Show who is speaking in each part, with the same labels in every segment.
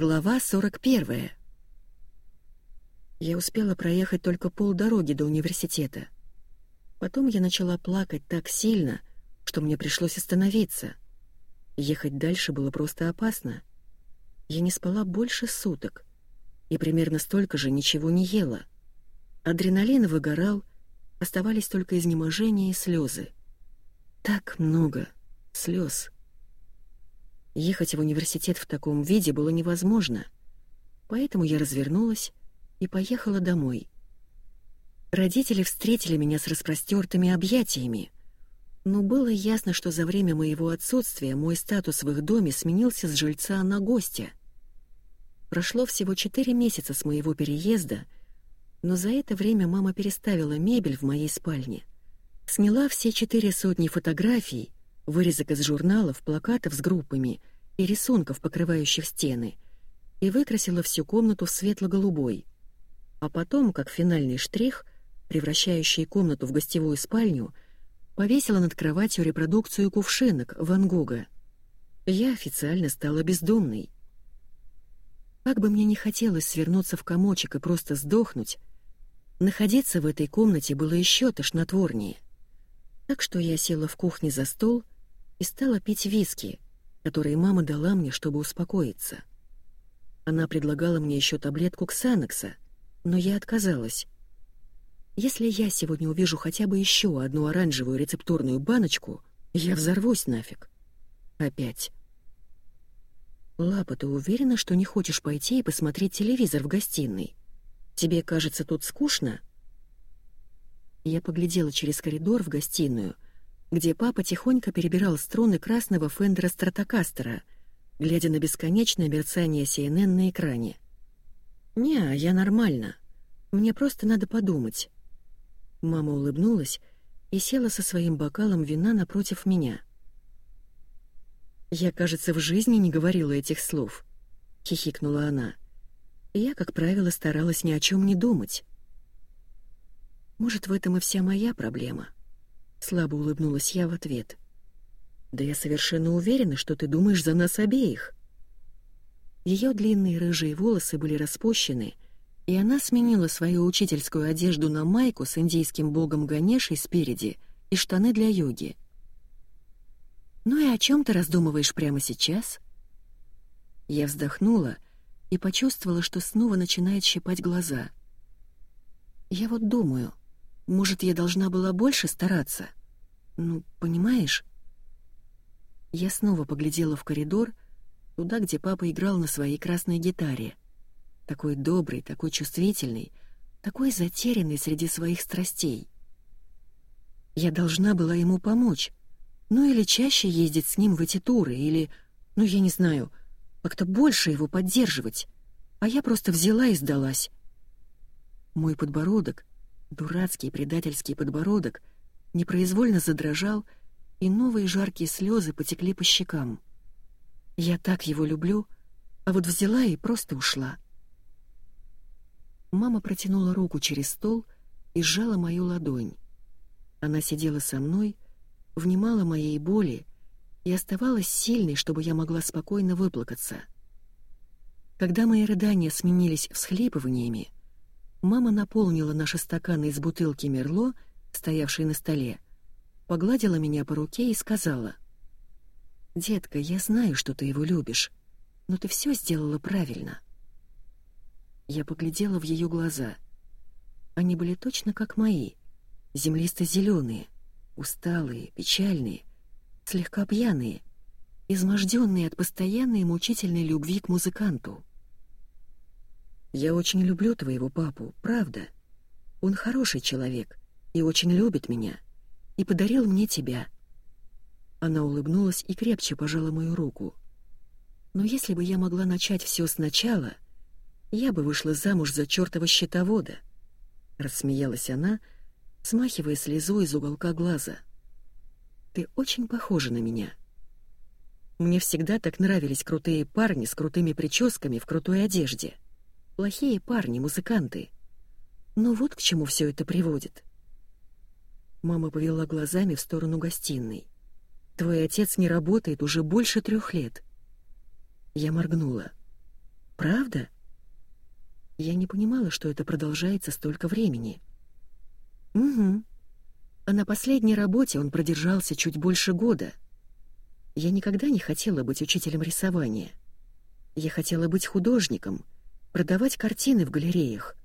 Speaker 1: Глава 41. Я успела проехать только полдороги до университета. Потом я начала плакать так сильно, что мне пришлось остановиться. Ехать дальше было просто опасно. Я не спала больше суток и примерно столько же ничего не ела. Адреналин выгорал, оставались только изнеможение и слезы. Так много слез. Ехать в университет в таком виде было невозможно, поэтому я развернулась и поехала домой. Родители встретили меня с распростертыми объятиями, но было ясно, что за время моего отсутствия мой статус в их доме сменился с жильца на гостя. Прошло всего четыре месяца с моего переезда, но за это время мама переставила мебель в моей спальне, сняла все четыре сотни фотографий, вырезок из журналов, плакатов с группами и рисунков, покрывающих стены, и выкрасила всю комнату в светло-голубой. А потом, как финальный штрих, превращающий комнату в гостевую спальню, повесила над кроватью репродукцию кувшинок Ван Гога. Я официально стала бездомной. Как бы мне не хотелось свернуться в комочек и просто сдохнуть, находиться в этой комнате было еще тошнотворнее. Так что я села в кухне за стол и стала пить виски — которые мама дала мне, чтобы успокоиться. Она предлагала мне еще таблетку Ксанокса, но я отказалась. Если я сегодня увижу хотя бы еще одну оранжевую рецептурную баночку, я взорвусь нафиг. Опять. «Лапа, ты уверена, что не хочешь пойти и посмотреть телевизор в гостиной? Тебе кажется тут скучно?» Я поглядела через коридор в гостиную — где папа тихонько перебирал струны красного Фендера Стратокастера, глядя на бесконечное мерцание CNN на экране. «Не, я нормально. Мне просто надо подумать». Мама улыбнулась и села со своим бокалом вина напротив меня. «Я, кажется, в жизни не говорила этих слов», — хихикнула она. я, как правило, старалась ни о чем не думать. «Может, в этом и вся моя проблема?» Слабо улыбнулась я в ответ. «Да я совершенно уверена, что ты думаешь за нас обеих». Ее длинные рыжие волосы были распущены, и она сменила свою учительскую одежду на майку с индийским богом Ганешей спереди и штаны для йоги. «Ну и о чем ты раздумываешь прямо сейчас?» Я вздохнула и почувствовала, что снова начинает щипать глаза. «Я вот думаю, может, я должна была больше стараться? Ну, понимаешь? Я снова поглядела в коридор, туда, где папа играл на своей красной гитаре. Такой добрый, такой чувствительный, такой затерянный среди своих страстей. Я должна была ему помочь. Ну или чаще ездить с ним в эти туры, или, ну я не знаю, как-то больше его поддерживать. А я просто взяла и сдалась. Мой подбородок, Дурацкий предательский подбородок непроизвольно задрожал, и новые жаркие слезы потекли по щекам. Я так его люблю, а вот взяла и просто ушла. Мама протянула руку через стол и сжала мою ладонь. Она сидела со мной, внимала моей боли и оставалась сильной, чтобы я могла спокойно выплакаться. Когда мои рыдания сменились всхлипываниями, Мама наполнила наши стаканы из бутылки Мерло, стоявшей на столе, погладила меня по руке и сказала. «Детка, я знаю, что ты его любишь, но ты все сделала правильно». Я поглядела в ее глаза. Они были точно как мои, землисто-зеленые, усталые, печальные, слегка пьяные, изможденные от постоянной мучительной любви к музыканту. Я очень люблю твоего папу, правда. Он хороший человек и очень любит меня. И подарил мне тебя». Она улыбнулась и крепче пожала мою руку. «Но если бы я могла начать все сначала, я бы вышла замуж за чертова счетовода», — рассмеялась она, смахивая слезу из уголка глаза. «Ты очень похожа на меня». Мне всегда так нравились крутые парни с крутыми прическами в крутой одежде — Плохие парни, музыканты. Но вот к чему все это приводит. Мама повела глазами в сторону гостиной. «Твой отец не работает уже больше трех лет». Я моргнула. правда?» Я не понимала, что это продолжается столько времени. «Угу. А на последней работе он продержался чуть больше года. Я никогда не хотела быть учителем рисования. Я хотела быть художником, продавать картины в галереях.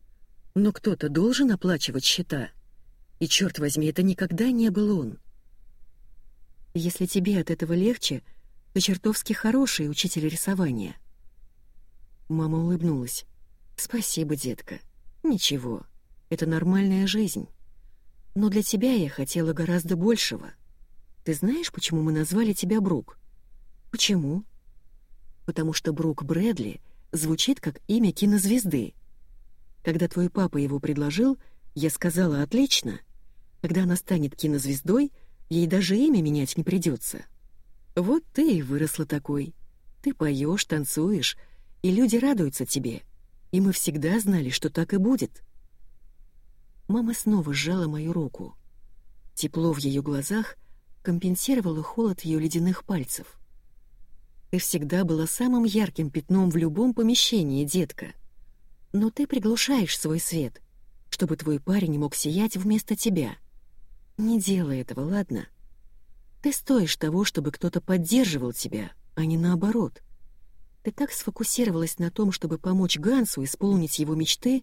Speaker 1: Но кто-то должен оплачивать счета. И, черт возьми, это никогда не был он. Если тебе от этого легче, ты чертовски хороший учитель рисования. Мама улыбнулась. «Спасибо, детка. Ничего, это нормальная жизнь. Но для тебя я хотела гораздо большего. Ты знаешь, почему мы назвали тебя Брук?» «Почему?» «Потому что Брук Брэдли звучит как имя кинозвезды. Когда твой папа его предложил, я сказала «отлично». Когда она станет кинозвездой, ей даже имя менять не придется. Вот ты и выросла такой. Ты поешь, танцуешь, и люди радуются тебе. И мы всегда знали, что так и будет. Мама снова сжала мою руку. Тепло в ее глазах компенсировало холод ее ледяных пальцев. Ты всегда была самым ярким пятном в любом помещении, детка. Но ты приглушаешь свой свет, чтобы твой парень мог сиять вместо тебя. Не делай этого, ладно? Ты стоишь того, чтобы кто-то поддерживал тебя, а не наоборот. Ты так сфокусировалась на том, чтобы помочь Гансу исполнить его мечты,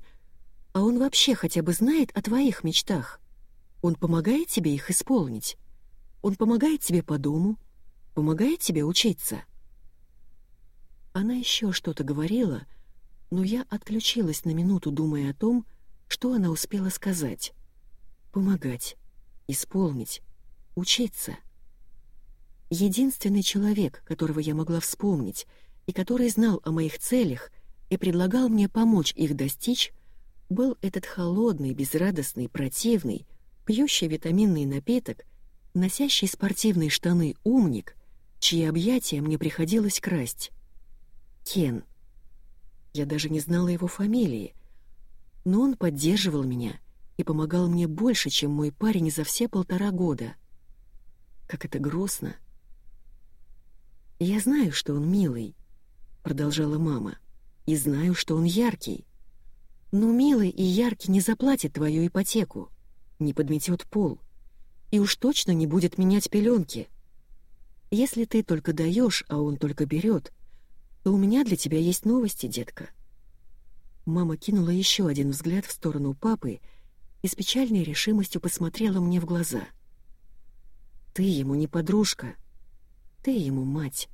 Speaker 1: а он вообще хотя бы знает о твоих мечтах. Он помогает тебе их исполнить. Он помогает тебе по дому, помогает тебе учиться. Она еще что-то говорила, но я отключилась на минуту, думая о том, что она успела сказать. Помогать, исполнить, учиться. Единственный человек, которого я могла вспомнить, и который знал о моих целях и предлагал мне помочь их достичь, был этот холодный, безрадостный, противный, пьющий витаминный напиток, носящий спортивные штаны умник, чьи объятия мне приходилось красть. Кен. Я даже не знала его фамилии, но он поддерживал меня и помогал мне больше, чем мой парень за все полтора года. Как это грустно. Я знаю, что он милый, продолжала мама, и знаю, что он яркий. Но милый и яркий не заплатит твою ипотеку, не подметет пол, и уж точно не будет менять пеленки. Если ты только даешь, а он только берет, у меня для тебя есть новости, детка. Мама кинула еще один взгляд в сторону папы и с печальной решимостью посмотрела мне в глаза. Ты ему не подружка, ты ему мать.